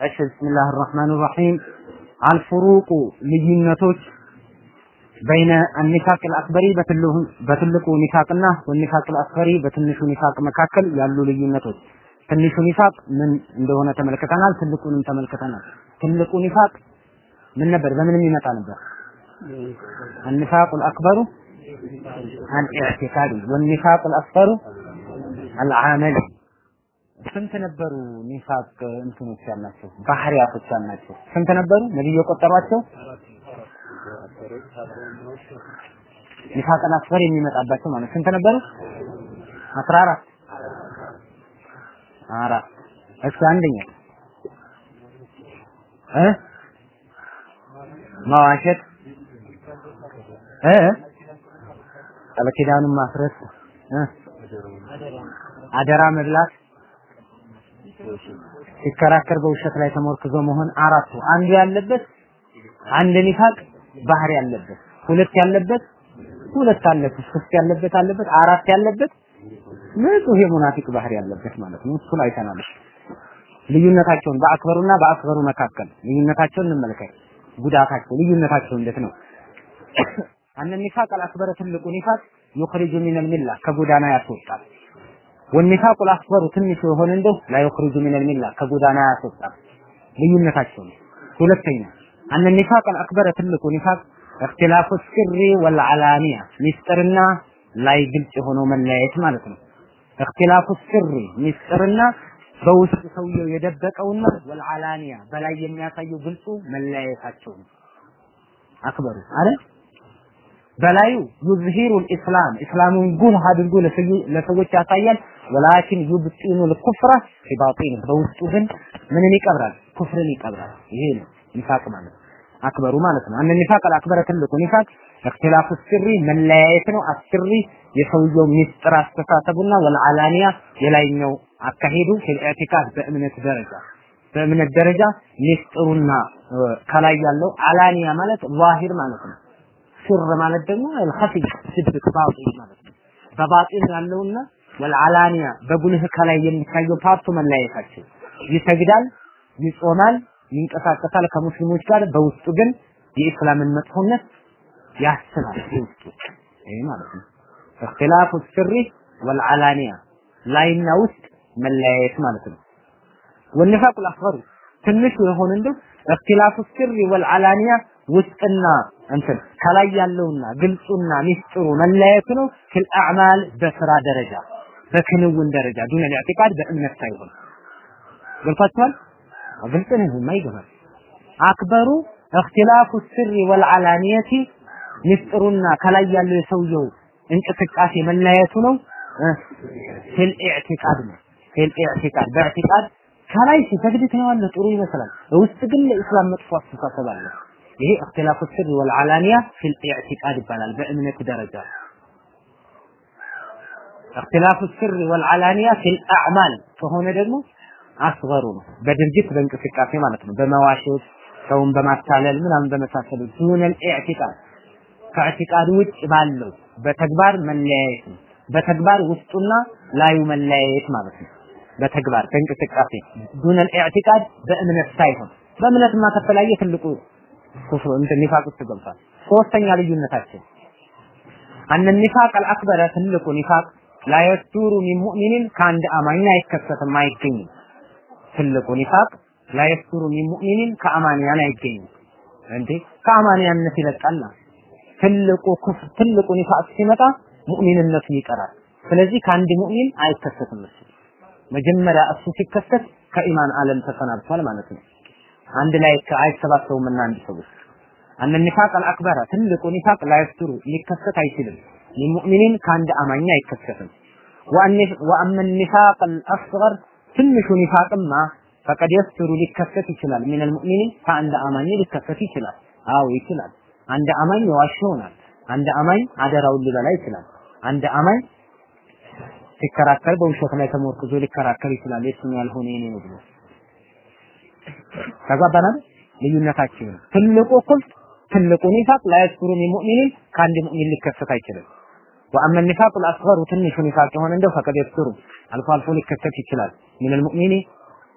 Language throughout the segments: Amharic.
እሺ ብስሚላህ الرحمن الرحيم አልፍሩቁ ልዩነቶች በይነ አኒፋቅ አልአክበሪ በትልቁ ኒፋቅና ወኒፋቅ አልአስገሪ በትንሹ ኒፋቅ መካከል ያሉ ልዩነቶች ትንሹ ኒፋቅ ምን እንደሆነ ተመልክተናል። ትልቁንም ተመልክተናል። ትልቁ ኒፋቅ ምን ነበር? በምንም ይመጣ ነበር። النفاق الأكبر الاعتقادي والنفاق الأصغر العملي ስንት ነበሩ ኒፋቅ እንትኖች ያላቸው? ባህሪያቶች ያላቸው? ስንት ነበሩ? ነብዩ የቆጠሯቸው? ኒፋቅ አስገር የሚመጣባቸው ማለት ስንት ነበሩ? አስራ አራት። አራት። እስኪ አንደኛ። እ? መዋሸት። እ? ቃል ኪዳኑን ማፍረስ አደራ መብላት ሲከራከር በውሸት ላይ ተመርክዞ መሆን አራቱ አንዱ ያለበት አንድ ኒፋቅ ባህሪ ያለበት ሁለት ያለበት ሁለት አለበት ሶስት ያለበት አለበት አራት ያለበት ንጹህ የሙናፊቅ ባህሪ ያለበት ማለት ነው። እሱን አይተናል። ልዩነታቸውን በአክበሩና በአስገሩ መካከል ልዩነታቸውን እንመልከት። ጉዳታቸው ልዩነታቸው እንዴት ነው? أن النفاق الأكبر ትልቁ ኒፋቅ يخرج من الملة ከጎዳና ያስወጣል። والنفاق الأصغر ትንሹ የሆነ እንደው لا يخرج من الملة ከጎዳና ያስወጣል። ልዩነታቸው ነው። ሁለተኛ أن النفاق الأكبر ትልቁ ኒፋቅ اختلاف السر والعلانية ሚስጥርና ላይ ግልጽ የሆነው መለያየት ማለት ነው። اختلاف السر ሚስጥርና በውስጥ ሰውየው የደበቀውና والعلانية በላይ የሚያሳየው ግልጹ መለያየታቸው ነው። አክበሩ አረ በላዩ يظهر الإسلام እስላሙን ጉልህ አድርጎ ለሰዎች ያሳያል። ولكن يبطن الكفر في الباطن በውስጡ ግን ምንን ይቀብራል? ኩፍርን ይቀብራል። ይሄ ነው ኒፋቅ ማለት الأكبر ማለት ነው። أن النفاق الأكبر ትልቁ ኒፋቅ اختلاف السر መለያየት ነው። السر የሰውየው ሚስጥር አስተሳሰቡና ወልዓላኒያ የላይኛው አካሄዱ ፊልኢዕቲቃድ በእምነት ደረጃ በእምነት ደረጃ ሚስጥሩና ከላይ ያለው አላኒያ ማለት ዛሂር ማለት ነው። ስር ማለት ደግሞ አልኸፊ ስድቅ ባጢን ማለት ነው። በባጢን ያለውና ወልዓላኒያ በጉልህ ከላይ የሚታየው ፓርቱ መለያየታቸው ይሰግዳል፣ ይጾማል፣ ይንቀሳቀሳል ከሙስሊሞች ጋር በውስጡ ግን የኢስላምን መጥፎነት ያስባል በውስጡ ይሄ ማለት ነው። اختلاف السر والعلانية ላይና ውስጥ መለያየት ማለት ነው። والنفاق الأصغر ትንሹ የሆነ እንደው اختلاف السر والعلانية ውስጥና እንትን ከላይ ያለውና ግልጹና ሚስጥሩ መለያየቱ ነው። في الأعمال በስራ ደረጃ በክንውን ደረጃ دون الاعتقاد በእምነት ሳይሆን ገብቷችኋል? ግልጽ ነው የማይገባል الأكبر اختلاف السر والعلانية ሚስጥሩና ከላይ ያለው የሰውየው እንቅስቃሴ መለያየቱ ነው። في الاعتقاد ነው። في الاعتقاد በኢዕቲቃድ ከላይ ሲሰግድ ታየዋለህ፣ ጥሩ ይመስላል። ውስጥ ግን ለኢስላም መጥፎ አስተሳሰብ አለ። ይሄ اختلاف السر والعلانية في الاعتقاد ይባላል በእምነት ደረጃ። اختلاف السر والعلانية في الأعمال ከሆነ ደግሞ الأصغر ነው። በድርጊት በእንቅስቃሴ ማለት ነው። በመዋሸት ሰውን በማታለል ምናምን በመሳሰሉ دون الاعتقاد ከኢዕቲቃድ ውጭ ባለው በተግባር መለያየት ነው። በተግባር ውስጡና ላዩ መለያየት ማለት ነው። በተግባር በእንቅስቃሴ دون الاعتقاد በእምነት ሳይሆን በእምነትማ ከተለያየ ትልቁ ኩፍር እንትን ኒፋቅ ውስጥ ገብቷል። ሶስተኛ ልዩነታቸው አነ ኒፋቅ አልአክበረ ትልቁ ኒፋቅ ላ የስዱሩ ሚን ሙእሚኒን ከአንድ አማኝ አይከሰትም አይገኝም። ትልቁ ኒፋቅ ላ የስዱሩ ሚን ሙእሚኒን ከአማንያን አይገኝም። እንዴ ከአማንያነት ይለቃልና ትልቁ ኩፍር ትልቁ ኒፋቅ ሲመጣ ሙእሚንነቱ ይቀራል። ስለዚህ ከአንድ ሙእሚን አይከሰትም እሱ መጀመሪያ እሱ ሲከሰት ከኢማን ዓለም ተሰናብቷል ማለት ነው። አንድ ላይ አይሰባሰቡም አንድ ሰው ውስጥ أن النفاق الأكبر ትልቁ ኒፋቅ لا يصدر ሊከሰት አይችልም። من مؤمن ከአንድ አማኝ አይከሰትም። وأما النفاق الأصغر ትንሹ ኒፋቅማ فقد يصدر ሊከሰት ይችላል። من المؤمن ከአንድ አማኝ ሊከሰት ይችላል። አዎ ይችላል። አንድ አማኝ የዋሽ ይሆናል። አንድ አማኝ አደራውን ሊበላ ይችላል። አንድ አማኝ ሲከራከር በውሸት ላይ ተመርኩዞ ሊከራከር ይችላል። የሱን ያልሆነ የኔ ነው ብሎ ተግባባናል። ልዩነታችን ትልቁ ኩፍር ትልቁ ኒፋቅ ላያስሩ ሙእሚኒን ከአንድ ሙእሚን ሊከሰት አይችልም። ወአመ ኒፋቅ አልአስገሩ ትንሹ ኒፋቅ የሆነ እንደው ፈቀድ የስሩ አልፎ አልፎ ሊከሰት ይችላል። ሚነል ሙእሚኒ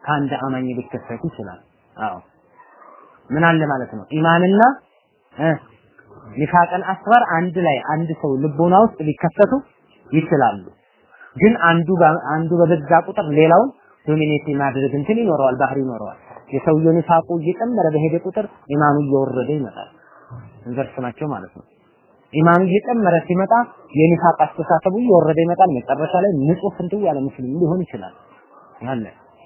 ከአንድ አማኝ ሊከሰት ይችላል። አዎ ምን አለ ማለት ነው ኢማንና ኒፋቅን አስበር አንድ ላይ አንድ ሰው ልቦና ውስጥ ሊከሰቱ ይችላሉ። ግን አንዱ አንዱ በበዛ ቁጥር ሌላውን ዶሚኔት የማድረግ እንትን ይኖረዋል፣ ባህሪ ይኖረዋል። የሰውየው ኒፋቁ እየጨመረ በሄደ ቁጥር ኢማኑ እየወረደ ይመጣል። እንቨርስ ናቸው ማለት ነው። ኢማኑ እየጨመረ ሲመጣ የኒፋቅ አስተሳሰቡ እየወረደ ይመጣል። መጨረሻ ላይ ንጹህ ፍንትው ያለ ሙስሊም ሊሆን ይችላል። ያለ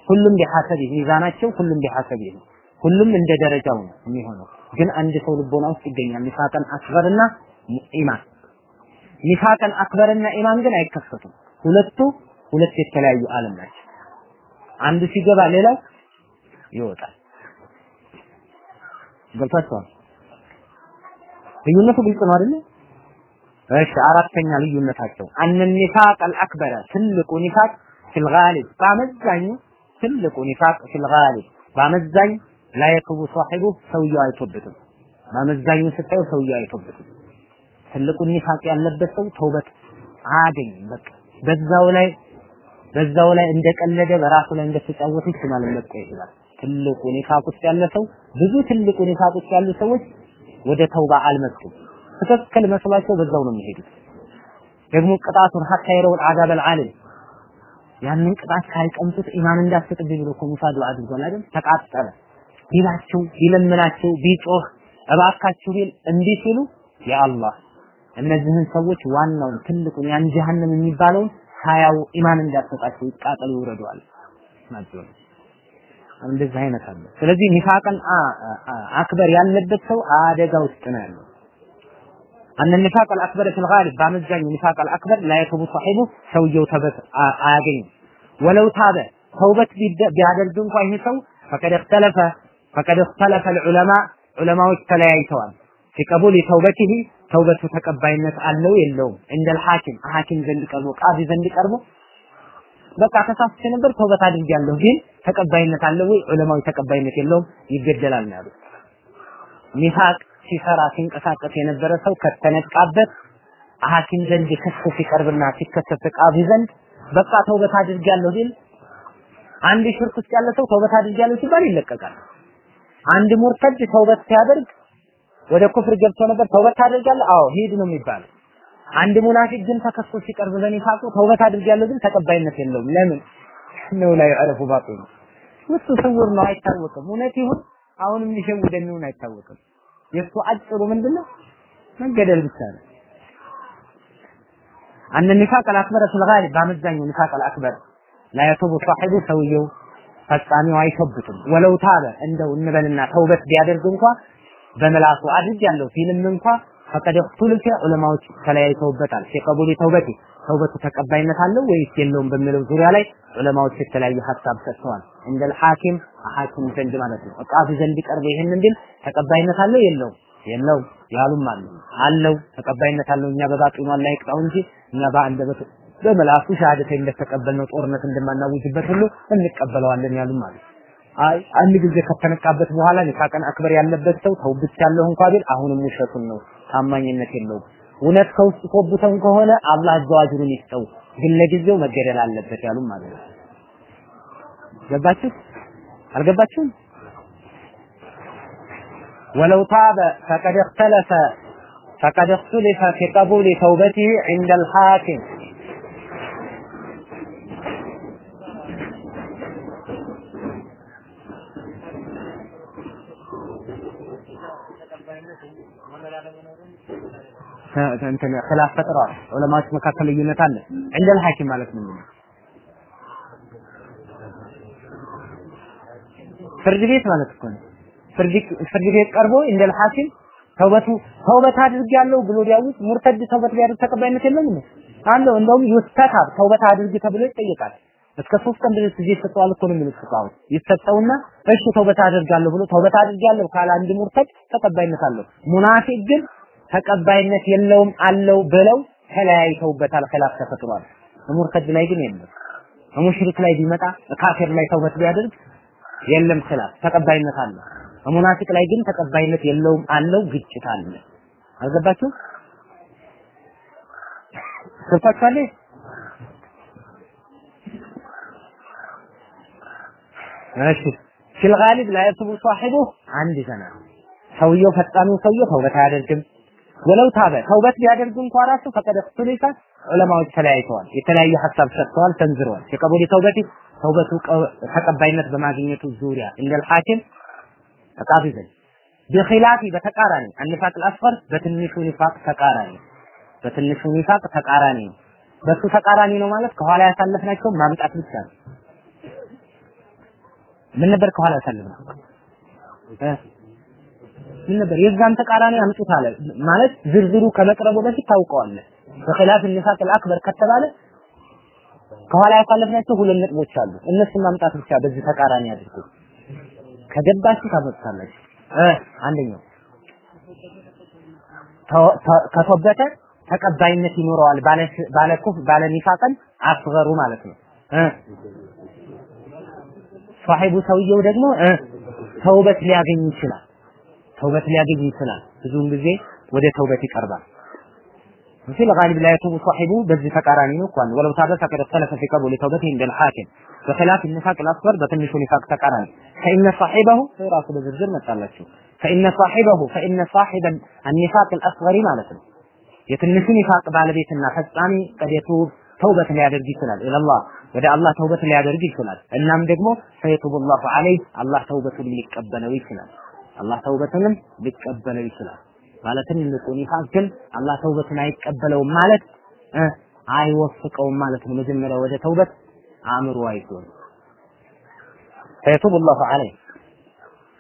ሁሉም ቢሐሰብ ሚዛናቸው ሁሉም ቢሐሰብ ሁሉም እንደ ደረጃው ነው የሚሆነው። ግን አንድ ሰው ልቦና ውስጥ ይገኛል ኒፋቅን አክበርና ኢማን። ኒፋቅን አክበርና ኢማን ግን አይከሰቱም። ሁለቱ ሁለት የተለያዩ ዓለም ናቸው። አንዱ ሲገባ ሌላው ይወጣል። ገብታችኋል? ልዩነቱ ግልጽ ነው አይደል? እሺ አራተኛ ልዩነታቸው አነ ኒፋቅ አልአክበረ ትልቁ ኒፋቅ ፊል ጋሊብ ትልቁ ኒፋቅ ፊል ጋሊብ በአመዛኝ ላ የክቡ ሳሒቡ ሰውየው አይቶበትም። በአመዛኙ ስታዩ ሰውየው አይቶበትም። ትልቁ ኒፋቅ ያለበት ሰው ተውበት አያገኝም። በቃ በዛው ላይ በዛው ላይ እንደቀለደ በራሱ ላይ እንደተጫወተ ይችላል መቆየት ይችላል። ትልቁ ኒፋቅ ውስጥ ያለ ሰው ብዙ ትልቁ ኒፋቅ ውስጥ ያሉ ሰዎች ወደ ተውባ አልመጡም። ትክክል መስሏቸው በዛው ነው የሚሄዱት። ደግሞ ቅጣቱን ሀታ የረውን አዛብ አልዓሊም ያንን ቅጣት ካልቀምጡት ኢማን እንዳትሰጥብኝ ብሎ እኮ ሙሳ ዱዓ አድርጓል አይደል? ተቃጠለ ቢላቸው ቢለምናቸው ቢጮህ እባካችሁ ቢል እንዲህ ሲሉ የአላህ እነዚህን ሰዎች ዋናውን ትልቁን ያን ጀሃነም የሚባለውን ሳያው ኢማን እንዳትሰጣቸው ይቃጠሉ ይውረደዋል ናቸው። እንደዚህ አይነት አለ። ስለዚህ ኒፋቅን አክበር ያለበት ሰው አደጋ ውስጥ ነው ያለው። አነ ኒፋቅ አልአክበር ፊል በአመዛኙ ኒፋቅ አልአክበር ላ ሳሒቡ ሰውየው ተበት አያገኝም። ወለው ታበ ተውበት ቢያደርግ እንኳ ይሄ ሰው ፈቀድ እክተለፈ ልዑለማ ዑለማዎች ተለያይተዋል። ፊ ቀቡል ተውበቱ ተቀባይነት አለው የለውም። እንደ ልሐኪም ሐኪም ዘንድ ቀርቦ ቃዲ ዘንድ ቀርቦ በቃ ተሳስቼ ነበር ተውበት አድርጌያለሁ፣ ግን ተቀባይነት አለው ወይ? ዑለማዊ ተቀባይነት የለውም፣ ይገደላል ነው ያሉት። ኒፋቅ ሲሰራ ሲንቀሳቀስ የነበረ ሰው ከተነቃበት ሐኪም ዘንድ ክስ ሲቀርብና ሲከሰስ ቃዲ ዘንድ በቃ ተውበት አድርጌያለሁ ቢል አንድ ሽርክ ውስጥ ያለ ሰው ተውበት አድርጌያለሁ ሲባል ይለቀቃል። አንድ ሙርተድ ተውበት ሲያደርግ ወደ ኩፍር ገብቶ ነበር ተውበት ታደርጋለህ? አዎ ሂድ ነው የሚባለው። አንድ ሙናፊቅ ግን ተከሶ ሲቀርብ በኒፋቁ ተውበት አድርጌያለሁ ግን ተቀባይነት የለውም። ለምን? ነው ላይ ያረፉ ባጢኑ ውስጡ ስውር ነው አይታወቅም። እውነት ይሁን አሁንም ሊሸውደን ይሁን አይታወቅም። የእሱ አጭሩ ምንድነው? መገደል ብቻ ነው። አነ ኒፋቅ አልአክበር ፊል ጋሊብ በአመዛኙ ኒፋቅ አልአክበር ላ የቱቡ ሳሒቡ ሰውየው ፈጻሚው አይተውበትም። ወለው ታበ እንደው እንበልና ተውበት ቢያደርግ እንኳ በመላሱ አድርጊያለሁ ፊልም እንኳ ፈቀድ እኽቱልፈ ዑለማዎች ተለያይተውበታል። ሲቀቡል ተውበቲ ተውበቱ ተቀባይነት አለው ወይስ የለውም በሚለው ዙሪያ ላይ ዑለማዎች የተለያየ ሀሳብ ሰጥተዋል። እንደል ሐኪም ሐኪም ዘንድ ማለት ነው። ቃዲ ዘንድ ቀርቦ ይሄንን ቢል ተቀባይነት አለው የለውም? የለውም ያሉም አሉ። አለው ተቀባይነት አለው። እኛ በባጢኑ አላህ ይቅጣው እንጂ እኛ በአንደበቱ በመላሱ ሻሃደተ እንደተቀበልነው ጦርነት እንደማናውጅበት ሁሉ እንቀበለዋለን ያሉም አሉ። አይ አንድ ጊዜ ከተነቃበት በኋላ ኒፋቅን አክበር ያለበት ሰው ተውብት ያለው እንኳ ቢል አሁንም ውሸቱን ነው፣ ታማኝነት የለውም። እውነት ከውስጥ ኮብተን ከሆነ አላህ ዘዋጅሩን ይስጠው፣ ግን ለጊዜው መገደል አለበት ያሉም ማለት ነው። ገባችሁ አልገባችሁም? ወለው ታበ ፈቀድ እክተለፈ ፈቀድ እክቱሊፈ ፊ ቀቡሊ ተውበቲህ ዒንደ አልሐኪም እንትን ኺላፍ ፈጥረዋል። ዑለማዎች መካከል ልዩነት አለ። እንደል ሐኪም ማለት ምንድን ነው? ፍርድ ቤት ማለት እኮ ነው። ፍርድ ቤት ቀርቦ እንደል ሐኪም ተውበቱ ተውበት አድርጌያለሁ ብሎ ቢያውጅ ሙርተድ ተውበት ቢያደርግ ተቀባይነት የለውም ነው አለው። እንደውም ይስተታብ ተውበት አድርግ ተብሎ ይጠየቃል። እስከ ሶስት ቀን ድረስ ጊዜ ይሰጠዋል እኮ ነው የሚሉት ፉቃዎች። ይሰጠውና እሺ ተውበት አድርጋለሁ ብሎ ተውበት አድርጋለሁ ካለ አንድ ሙርተድ ተቀባይነት አለው። ሙናፊቅ ግን ተቀባይነት የለውም አለው ብለው ተለያይተውበታል። ኺላፍ ተፈጥሯል። ሙርተድ ላይ ግን የለም። ሙሽሪክ ላይ ቢመጣ ካፊር ላይ ተውበት ቢያደርግ የለም ኺላፍ ተቀባይነት አለው። ሙናፊቅ ላይ ግን ተቀባይነት የለውም አለው ግጭት አለ። አልገባችሁ? ገብታችኋል? እሺ ፊል ጋሊብ ላ የቱቡ አንድ ዘና ሰውየው ፈጣኑ ሰውየው ተውበት አያደርግም። ወለው ታበ ተውበት ቢያደርግ እንኳ ራሱ ፈቀደ እክቱሊፈ ዑለማዎች ተለያይተዋል። የተለያየ ሀሳብ ሰጥተዋል፣ ሰንዝረዋል። የቀቡል ተውበቲ ተውበቱ ተቀባይነት በማግኘቱ ዙሪያ እንደል ሐኪም ተቃቢ ዘንድ በኺላፊ በተቃራኒ አኒፋቅ አልአስፈር በትንሹ ኒፋቅ ተቃራኒ በትንሹ ኒፋቅ ተቃራኒ ነው። በሱ ተቃራኒ ነው ማለት ከኋላ ያሳለፍናቸው ማምጣት ብቻ ነው። ምን ነበር ከኋላ ያሳለፍነው? ምን ነበር? የዛን ተቃራኒ አምጡት አለ ማለት ዝርዝሩ ከመቅረቡ በፊት ታውቀዋለህ። በኺላፍ ኒፋቅ አልአክበር ከተባለ ከኋላ ያሳለፍናቸው ሁለት ነጥቦች አሉ። እነሱን ማምጣት ብቻ በዚህ ተቃራኒ አድርጎ ከገባችሁ ታመጣላችሁ። እ አንደኛው ከተወበተ ተቀባይነት ይኖረዋል ባለ ባለ ኩፍ ባለ ኒፋቅን አስገሩ ማለት ነው እ ሰውየው ደግሞ እ ተውበት ሊያገኝ ይችላል ተውበት ሊያገኝ ይችላል ብዙውን ጊዜ ወደ ተውበት ይቀርባል في الغالب لا يتوب صاحبه بذي تقاراني نقوان ولو تاب فقد اختلف في قبول توبته عند الحاكم بخلاف النفاق الأصغر بتنش نفاق تقاراني فإن صاحبه في راس بزرزر متعلقه فإن صاحبه فإن صاحب النفاق الأصغر مالته የትንሹ ኒፋቅ ባለቤትና ፈጻሚ ቀድ የቱብ ተውበት ሊያደርግ ይችላል ኢላላህ ወደ አላህ ተውበት ሊያደርግ ይችላል እናም ደግሞ ፈየቱቡ ላሁ ዐለይህ አላህ ተውበቱን ሊቀበለው ይችላል አላህ ተውበትንም ሊቀበለው ይችላል። ማለት ትልቁ ኒፋቅ ግን አላህ ተውበትን አይቀበለውም ማለት አይወፍቀውም ማለት ነው። መጀመሪያ ወደ ተውበት አእምሮ አይዞን ፈየቱቡ ላሁ ዐለይህ።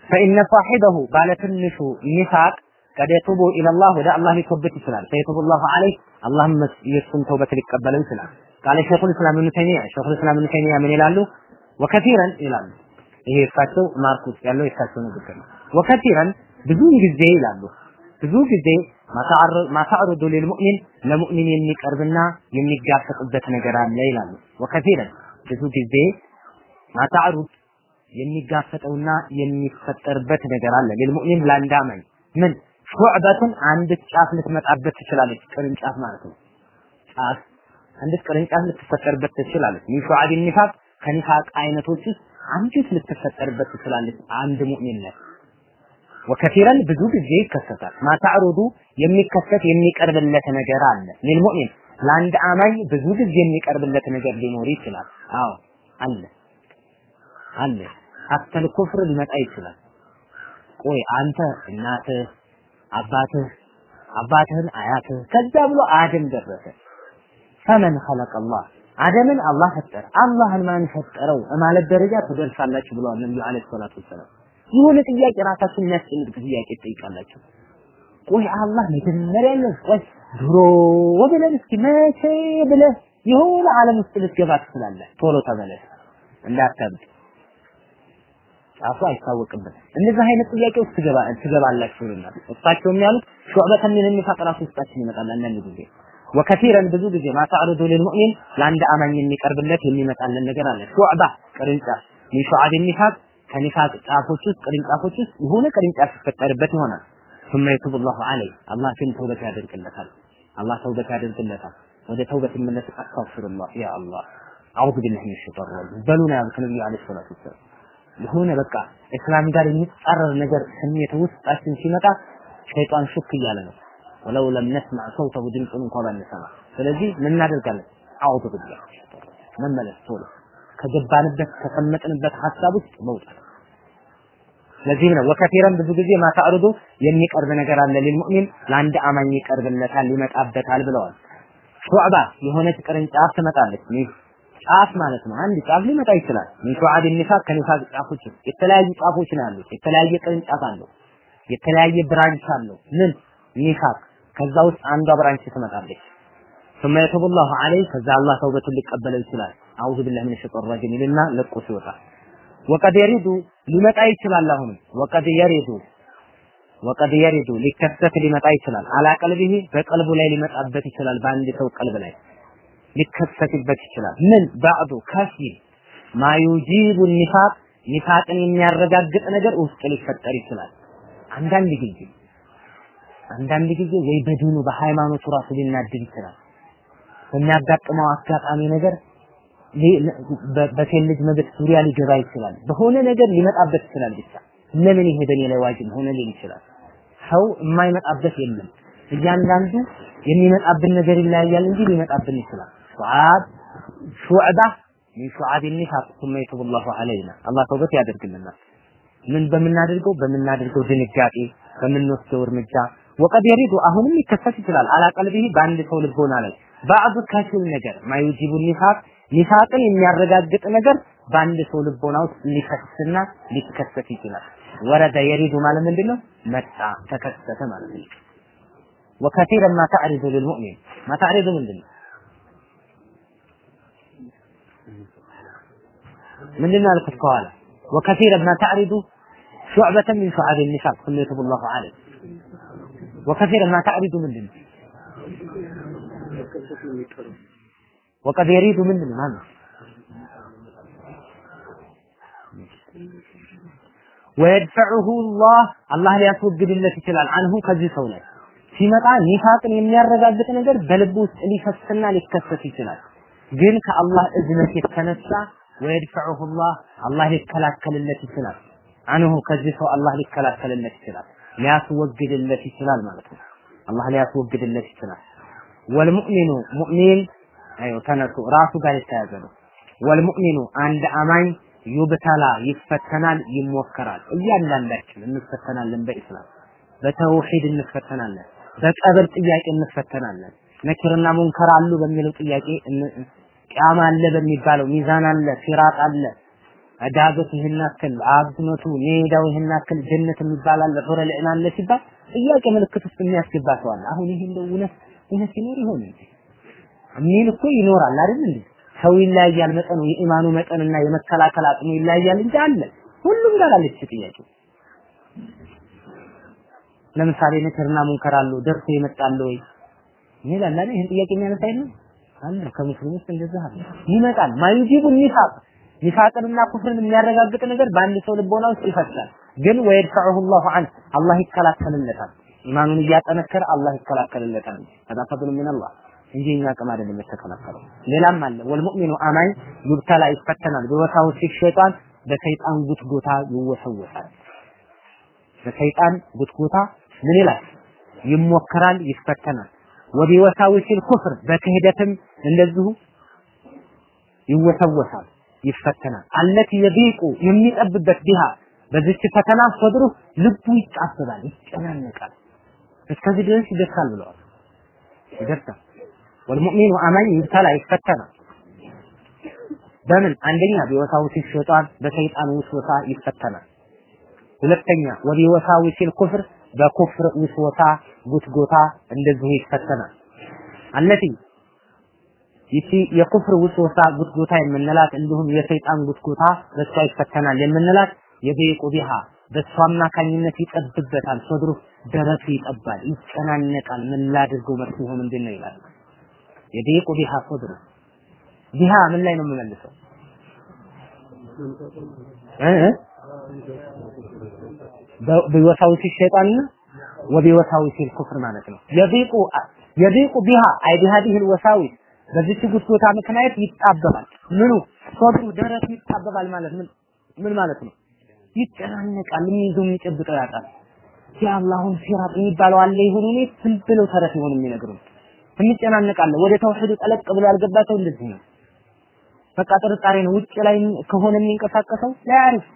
ፈኢነ ሳሒበሁ ባለ ትንሹ ኒፋቅ ቀድ የቱቡ ኢለላህ ወደ አላህ ሊተውበት ይችላል። ፈየቱቡ ላሁ ዐለይህ አላህም የእሱን ተውበት ሊቀበለው ይችላል። ቃለ ሸይኹል ኢስላም ኢብኑ ተይሚያ ሸይኹል ኢስላም ኢብኑ ተይሚያ ምን ይላሉ? ወከቲረን ይላሉ። ይሄ እሳቸው ማርክ ውስጥ ያለው የእሳቸው ንግግር ነው ወከቲረን ብዙ ጊዜ ይላሉ። ብዙ ጊዜ ማታዕሩዱ ሊልሙእሚን ለሙእሚን የሚቀርብና የሚጋፈጥበት ነገር አለ ይላሉ። ወከቲረን ብዙ ጊዜ ማታዕሩድ የሚጋፈጠውና የሚፈጠርበት ነገር አለ። ሊልሙእሚን ለአንድ ምን? ሹዕበትን አንድ ጫፍ ልትመጣበት ትችላለች። ቅርንጫፍ ማለት ነው። ጫፍ አንዲት ቅርንጫፍ ልትፈጠርበት ትችላለች። ሚን ሹዓብ ኒፋቅ ከኒፋቅ አይነቶች ውስጥ አንዲት ልትፈጠርበት ትችላለች። አንድ ሙእሚን ላይ ወከፊረን ብዙ ጊዜ ይከሰታል። ማታዕሩዱ የሚከሰት የሚቀርብለት ነገር አለ። ሊልሙእሚን ለአንድ አማኝ ብዙ ጊዜ የሚቀርብለት ነገር ሊኖር ይችላል። አዎ አለ አለ። ሀተል ኩፍር ሊመጣ ይችላል። ቆይ አንተ እናትህ አባትህ አባትህን አያትህ ከዛ ብሎ አደም ደረሰ። ፈመን ኸለቀ አደምን አላህ ፈጠረ። አላህን ማን ፈጠረው? ማለት ደረጃ ትደርሳላችሁ ብለዋል ነብዩ አለይሂ ሰላቱ ወሰላም የሆነ ጥያቄ ራሳችሁን የሚያስጨንቅ ጥያቄ ትጠይቃላችሁ። ቆይ አላህ መጀመሪያ ነው ቆይ ድሮ ብለን እስኪ መቼ ብለህ የሆነ ዓለም ውስጥ ልትገባ ትችላለህ? ቶሎ ተመለስ እንዳታብድ። ጫፉ አይታወቅበት እነዚህ አይነት ጥያቄ ውስጥ ትገባ ትገባላችሁ ይላል እሳቸው የሚያሉት ሹዕበተ ሚን ኒፋቅ ራሱ ውስጣችን ይመጣል አንዳንድ ጊዜ። ወከቲረን ብዙ ጊዜ ማታዕሩዱ ሊልሙእሚን ለአንድ አማኝ የሚቀርብለት የሚመጣልን ነገር አለ። ሹዕባ ቅርንጫፍ ሚን ሹዓብ ኒፋቅ ከኒፋቅ ጫፎች ውስጥ ቅርንጫፎች ውስጥ የሆነ ቅርንጫፍ ሲፈጠርበት ይሆናል ثم يتوب الله عليه الله ግን ተውበት ያደርግለታል አላህ ተውበት ያደርግለታል ወደ ተውበት ይመለስ አስተግፊሩላህ ያ አላህ አዑዙ ቢላሂ ሚነ ሸይጣን ረጂም በሉና ያሉት ነብዩ አለይሂ ሰላቱ ወሰላም የሆነ በቃ እስላም ጋር የሚጻረር ነገር ስሜት ውስጣችን ሲመጣ ሸይጣን ሹክ እያለ ነው ወለው ለም ነስማ ሰውተሁ ድምፁን እንኳን ባንሰማ ስለዚህ ምን እናደርጋለን አዑዙ ቢላህ መመለስ ቶሎ ከገባንበት ከሰመጥንበት ሀሳብ ውስጥ መውጣት። ለዚህ ነው وكثيرا ብዙ ጊዜ ما تعرض የሚቀርብ ነገር አለ للمؤمن ለአንድ አማኝ ይቀርብለታል ይመጣበታል ብለዋል። شعبة የሆነች ቅርንጫፍ ትመጣለች። ጫፍ ማለት ነው። አንድ ጫፍ ሊመጣ ይችላል። من شعب النفاق ከኒፋቅ ጫፎች የተለያዩ ጫፎች ነው ያሉት። የተለያየ ቅርንጫፍ አለው። የተለያየ branch አለው። ምን? ኒፋቅ ከዛ ውስጥ አንዷ branch ትመጣለች ثم يتوب الله عليه ከዛ አላህ ተውበቱን ሊቀበለው ይችላል አውዙ ቢላሂ ሚነ ሸይጣን ረጂም ይልና ለቆ ሲወጣ ወቀድ የሪዱ ሊመጣ ይችላል አሁንም ወቀድ የሪዱ ወቀድ የሪዱ ሊከሰት ሊመጣ ይችላል አላ ቀልቢሂ በቀልቡ ላይ ሊመጣበት ይችላል በአንድ ሰው ቀልብ ላይ ሊከሰትበት ይችላል ምን ባዕዱ ከፊል ማ ዩጂቡ ኒፋቅ ኒፋቅን የሚያረጋግጥ ነገር ውስጥ ሊፈጠር ይችላል አንዳንድ ጊዜ አንዳንድ ጊዜ ወይ በዲኑ በሃይማኖቱ ራሱ ሊናድድ ይችላል በሚያጋጥመው አጋጣሚ ነገር በሴት ልጅ መብት ዙሪያ ሊገባ ይችላል። በሆነ ነገር ሊመጣበት ይችላል። ብቻ ለምን ይሄ በኔ ላይ ዋጅብ ሆነ ሊል ይችላል። ሰው የማይመጣበት የለም። እያንዳንዱ የሚመጣብን ነገር ይለያያል እንጂ ሊመጣብን ይችላል። ሹዓብ ሹዕባ ሚን ሹዓብ ኒፋቅ ثم يتوب الله علينا አላህ ተውበት ያደርግልናል። ምን በምናደርገው በምናደርገው ድንጋጤ በምንወስደው እርምጃ ወቀድ የሪዱ አሁንም ሊከሰት ይችላል አላ ቀልቢሂ በአንድ ሰው ልቦና ላይ ባዕዱ ከፊል ነገር ማዩጂቡ ኒፋቅ ኒፋቅን የሚያረጋግጥ ነገር በአንድ ሰው ልቦና ውስጥ ሊፈስና ሊከሰት ይችላል። ወረደ የሪዱ ማለት ምንድን ነው? መጣ ተከሰተ ማለት ነው። ወከቲረ ማ ተዕሪዱ ልልሙእሚን ማ ተዕሪዱ ምንድን ነው? ምንድን ነው ያልኩት ከኋላ ወከቲረ ማ ተዕሪዱ ሹዕበተን ሚን ሹዓብ ኒፋቅ ሁሉ የቱቡ ላሁ ዓለይህ ወከቲረ ማ ተዕሪዱ ምንድን ነው ማመንሰት ነው የሚቀረው። ወቀድ የሪዱ ምንድን ነው? ወየድፈዑሁ አላህ አላህ ሊያስወግድለት ይችላል። አንሁ ከዚህ ሰው ላይ ሲመጣ ኒፋቅን የሚያረጋግጥ ነገር በልብ ውስጥ ሊፈስና ሊከሰት ይችላል። ግን ከአላህ እዝነት የተነሳ ወየድፈዑሁ አላህ አላህ ሊከላከልለት ይችላል። አንሁ ከዚህ ሰው አላህ ሊከላከልለት ይችላል፣ ሊያስወግድለት ይችላል ማለት ነው። አላህ ሊያስወግድለት ይችላል። ወልሙእሚኑ ሙእሚን አዮ ተነሱ ራሱ ጋር የተያዘ ነው። ወልሙእሚኑ አንድ አማኝ ዩብተላ ይፈተናል፣ ይሞከራል። እያንዳንዳችን እንፈተናለን። በኢስላም በተውሂድ እንፈተናለን። በቀብር ጥያቄ እንፈተናለን። ነኪርና ሙንከር አሉ በሚለው ጥያቄ ቂያማ አለ በሚባለው ሚዛን አለ፣ ሲራጥ አለ፣ ዳገቱ ይህን ያክል ሜዳው ይህን ጀነት የሚባል አለ፣ ሑረ ልዕን አለ ሲባል ጥያቄ ምልክት ውስጥ የሚያስገባ ሰው አለ። አሁን ይሄ እንደው እውነት እውነት ይኖር ይሆን? የሚል እኮ ይኖራል አይደል እንዴ? ሰው ይለያያል፣ መጠኑ የኢማኑ መጠንና የመከላከል አቅሙ ይለያያል እንጂ አለ። ሁሉም ጋር አለች ጥያቄ። ለምሳሌ ነክርና ሙንከር አሉ ደርሶ ይመጣል ወይ ይላል አይደል? ይሄን ጥያቄ የሚያነሳ አይደል? አለ ከሙስሊም ውስጥ እንደዛ አለ። ይመጣል ማዩጂቡ ኒፋቅ ኒፋቅንና ኩፍርን የሚያረጋግጥ ነገር በአንድ ሰው ልቦና ውስጥ ይፈሳል። ግን ወይድፈዑሁ ላሁ ዐን አላህ ይከላከልለታል። ኢማኑን እያጠነከረ አላህ ይከላከልለታል። ተዳፈዱን ምን አላህ እንጂ እኛ አቅም አይደለም የተከላከለው። ሌላም አለ ወልሙእሚኑ አማኝ ይብተላ ይፈተናል። በወሳውስ ሸይጣን በሰይጣን ጉትጎታ ይወሰወሳል። በሰይጣን ጉትጎታ ምን ይላል? ይሞከራል፣ ይፈተናል። ወቢወሳውሲል ኩፍር በክህደትም እንደዚሁ ይወሰወሳል፣ ይፈተናል። አለት የቢቁ የሚጠብበት ቢሃ በዚች ፈተና ሰድሩ ልቡ ይጣበባል፣ ይጨናነቃል። እስከዚህ ድረስ ይደርሳል ብለዋል። ይደርሳል። ወልሙእሚኑ አማኝ ይብተላ ይፈተናል። በምን አንደኛ ቢወሳውሲ ሸይጣን በሰይጣን ውስወሳ ይፈተናል። ሁለተኛ ወቢወሳዊሲል ኩፍር በኩፍር ውስወሳ ጉትጎታ እንደዚሁ ይፈተናል። አለቲ ይቺ የኩፍር ውስወሳ ጉትጎታ የምንላት እንዲሁም የሰይጣን ጉትጎታ በሷ ይፈተናል የምንላት የቤቁ ቢሃ በሷ አማካኝነት ይጠብበታል። ሶድሩ ደረቱ ይጠባል፣ ይጨናነቃል። ምን ላድርገው መፍትሄው ምንድን ነው ይላል። የቤቁ ቢሃ ሶድሩ ቢሃ ምን ላይ ነው የምመልሰው እ በወሳዊሲ ሸይጣንና ወቢወሳዊሲ ኩፍር ማለት ነው። የቢቁ የቢቁ ቢሃ አይ ቢሃዲህ ወሳዊስ በዚች ጉትጎታ ምክንያት ይጣበባል። ምኑ ሶድሩ ደረቱ ይጣበባል ማለት ምን ምን ማለት ነው? ይጨናነቃል። የሚይዘው የሚጨብጠው ያጣል። የአላሁን ሲራጥ የሚባለው አለ ይሁን እኔ ዝም ብለው ተረት ይሆን የሚነግሩን እንጨናነቃለ። ወደ ተውሂዱ ጠለቅ ብሎ ያልገባ ሰው እንደዚህ ነው። በቃ ጥርጣሬ ነው። ውጭ ላይ ከሆነ የሚንቀሳቀሰው ላያርፍ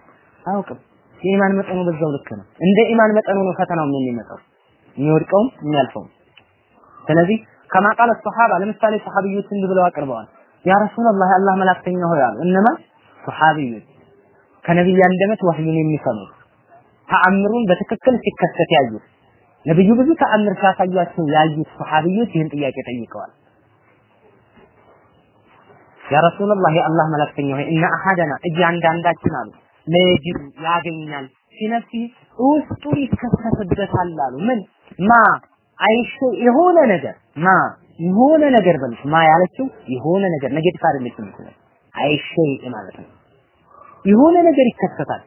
አያውቅም። የኢማን መጠኑ በዛው ልክ ነው። እንደ ኢማን መጠኑ ነው ፈተናው የሚመጣው የሚወድቀውም የሚያልፈው። ስለዚህ ከማ ቃለ ሶሐባ ለምሳሌ ሰሐቢዮች እንዲህ ብለው አቅርበዋል። ያ ረሱላህ የአላህ መላእክተኛ ሆይ አሉ። እነማን ሰሐቢዮች ከነቢይ አንደበት ወህዩን የሚሰሙት ተአምሩን በትክክል ሲከሰት ያዩት ነብዩ ብዙ ተአምር ሲያሳያቸው ያዩት ሰሐቢዮች ይህን ጥያቄ ጠይቀዋል። يا رسول الله የአላህ መላእክተኛ ሆይ إن أحدنا እያንዳንዳችን አሉ ليجد ያገኛል في نفسه ውስጡ ይከሰትበታል አሉ። ምን ما أي شيء የሆነ ነገር ما የሆነ ነገር በሉት ما ያለችው የሆነ ነገር negative አይደለችም ማለት أي شيء ማለት ነው። የሆነ ነገር ይከሰታል።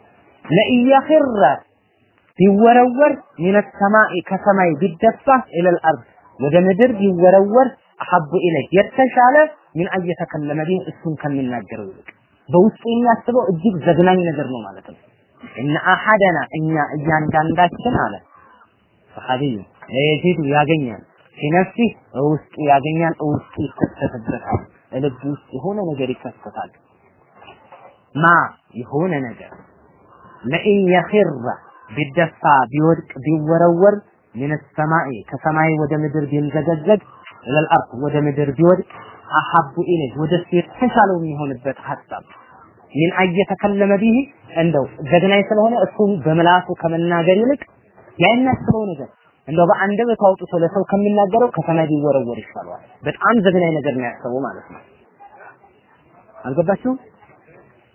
لأن يخر ቢወረወር من السماء ከሰማይ ቢደፋ إلى الأرض ወደ ምድር ቢወረወር أحب إليه የተሻለ من أن يتكلم به እሱን ከሚናገረው ይልቅ። በውስጡ የሚያስበው እጅግ ዘግናኝ ነገር ነው ማለት ነው። إن أحدنا እኛ እያንዳንዳችን አለ። ሰሐቢዩ يجد ያገኛል። في نفسه ውስጡ ያገኛል። ውስጡ ይከሰትበታል። ልብ ውስጥ የሆነ ነገር ይከሰታል ما የሆነ ነገር لأن يخر ቢደፋ ቢወድቅ ቢወረወር من السماء ከሰማይ ወደ ምድር ቢንዘገዘግ إلى الأرض ወደ ምድር ቢወድቅ أحب إليه ወደ እሱ የተሻለው የሚሆንበት ሀሳብ من أن يتكلم به እንደው ዘግናኝ ስለሆነ እሱም በምላሱ ከመናገር ይልቅ የሚያስበው ነገር እንደው በአንደበቱ አውጥቶ ለሰው ከሚናገረው ከሰማይ ቢወረወር ይሻለዋል። በጣም ዘግናኝ ነገር ነው ማለት ነው። አልገባችሁም?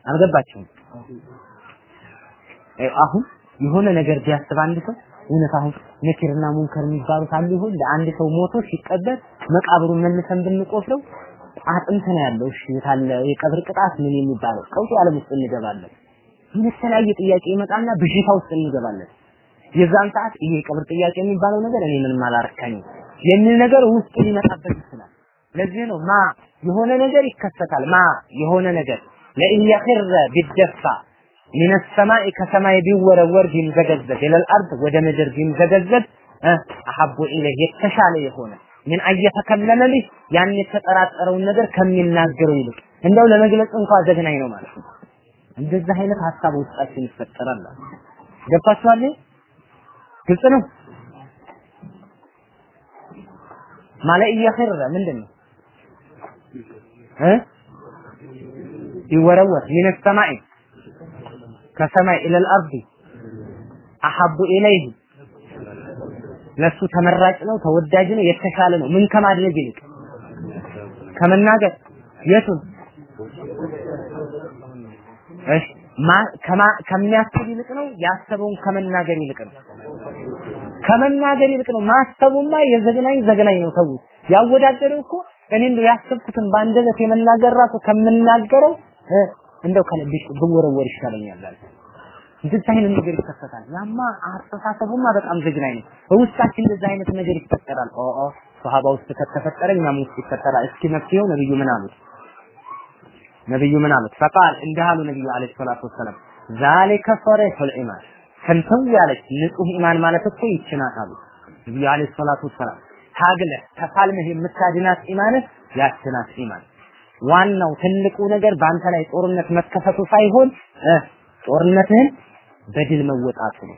አልገባችሁም? አሁን የሆነ ነገር ቢያስብ አንድ ሰው እውነት አሁን ነኪርና ሙንከር የሚባሉት አሉ ይሆን ለአንድ ሰው ሞቶ ሲቀበር መቃብሩን መልሰን ብንቆፍረው አጥንት ነው ያለው። እሺ የታለ የቀብር ቅጣት ምን የሚባለው ቀውጢ ዓለም ውስጥ እንገባለን። የተለያየ ጥያቄ ይመጣና ብዥታ ውስጥ እንገባለን። የዛን ሰዓት ይሄ የቀብር ጥያቄ የሚባለው ነገር እኔ ምንም አላረካኝም የሚል ነገር ውስጥ ሊመጣበት ይችላል። ለዚህ ነው ما የሆነ ነገር ይከሰታል። ما የሆነ ነገር لأن يخر ቢደፋ من السماء ከሰማይ ቢወረወር ቢንዘገዘግ إلى الأرض ወደ ምድር ቢንዘገዘግ أحب إليه የተሻለ የሆነ من أن يتكلم به ያን የተጠራጠረውን ነገር ከሚናገረው ይልቅ እንደው ለመግለጽ እንኳን ዘግናኝ ነው ማለት ነው። እንደዚህ አይነት ሀሳብ ውስጣችን ይፈጠራል። ገባችኋል? ግልጽ ነው። ማለ እየኸረ ምንድን ነው እ ይወረወር ሚነ ሰማይ ከሰማይ ኢለል አርዲ አሐቡ ኢለይህ ለሱ ተመራጭ ነው፣ ተወዳጅ ነው፣ የተሻለ ነው። ምን ከማድረግ ይልቅ ከመናገር የቱን እሺ ማ ከማ ከሚያስብ ይልቅ ነው ያሰበውን ከመናገር ይልቅ ነው። ከመናገር ይልቅ ነው። ማሰቡማ የዘግናኝ ዘግናኝ ነው። ተው ያወዳደረው እኮ እኔ እንደው ያሰብኩትን በአንደበት የመናገር ራሱ ከምናገረው እንደው ከልብሽ ብወረወር ይሻለኛል አለ። እንደዚህ አይነት ነገር ይከሰታል። ያማ አስተሳሰቡማ በጣም ዘግናኝ ነው። በውስጣችን እንደዚህ አይነት ነገር ይፈጠራል። ኦ ኦ ሷሃባ ውስጥ ከተፈጠረ እኛም ውስጥ ይፈጠራል። እስኪ መፍትሄው ነብዩ ምን አሉት? ነብዩ ምን አሉት? ፈቃል እንዲህ ነብዩ አለይሂ ሰላቱ ወሰላም ዛሊከ ሰሪሑል ኢማን ፍንትው ያለች ንጹህ ኢማን ማለት እኮ ይችናት አሉ ነብዩ አለይሂ ሰላቱ ወሰላም ታግለህ ተፋልመህ የምታድናት ኢማንህ ያችናት ኢማን ዋናው ትልቁ ነገር በአንተ ላይ ጦርነት መከፈቱ ሳይሆን ጦርነትህን በድል መወጣቱ ነው።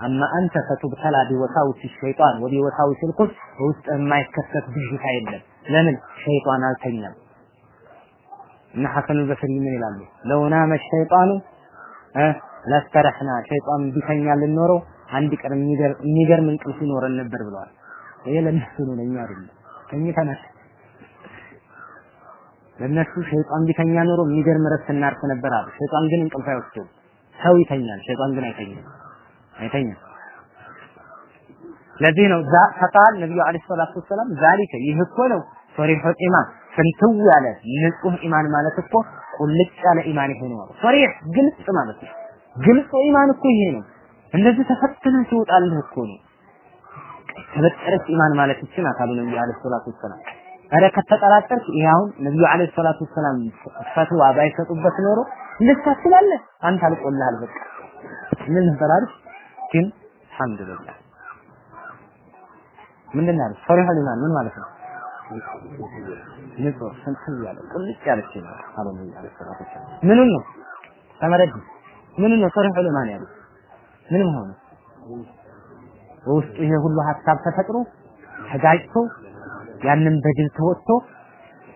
አማ አንተ ፈቱብተላ ቢወሳውሲ ሸይጣን ወቢወሳውሲ ልኩል በውስጥ የማይከሰት ብዥታ የለም። ለምን ሸይጣን አልተኛም። እና ሐሰን አልበስሪ ምን ይላሉ? ለውናመ ሸይጣኑ ለስተረሕና ሸይጣን ቢተኛ ልኖረው አንድ ቀን የሚገርም እንቅልፍ ይኖረን ነበር ብለዋል። ይሄ ለነሱ ነው፣ ለኛ አይደለም። ተኝተናል። ለነሱ ሸይጣን ቢተኛ ኖሮ የሚገርም ረፍት እናርፍ ነበር አሉ። ሸይጣን ግን እንቅልፍ አይወስደውም። ሰው ይተኛል፣ ሸይጣን ግን አይተኛም። አይተኛም። ለዚህ ነው ፈቃል ነብዩ አለይሂ ሰላቱ ወሰላም ዛሊከ ይህ እኮ ነው ሶሪሑል ኢማን ፍንትው ያለ ንጹህ ኢማን ማለት እኮ ቁልጭ ያለ ኢማን ይሄ ነው። ሶሪህ ግልጽ ማለት ነው። ግልጽ ኢማን እኮ ይሄ ነው። እንደዚህ ተፈትነህ ትወጣለህ እኮ ነው። ተበጠረች ኢማን ማለት ይችላል አካሉ ነብዩ አለይሂ ሰላቱ ወሰላም ኧረ ከተጠራጠርክ ይሄ አሁን ነብዩ አለይሂ ሰላቱ ወሰላም ፈትዋ ባይሰጡበት ኖሮ ትላለህ አንተ አልቆልሃል በቃ። ምን አይደል ግን አልሐምዱሊላህ ምንድን ነው ሶሪህ ኢማን ምን ማለት ነው? ንጹህ ስንት ያለ ቁልጭ ያለች ነው አሉ ነብዩ አለይሂ ሰላቱ ወሰላም። ምኑን ነው? ተመረድ ምኑን ነው ሶሪህ ኢማን ያሉት? ምንም ሆነ። በውስጡ ይሄ ሁሉ ሀሳብ ተፈጥሮ ተጋጭቶ ያንን በድል ተወጥቶ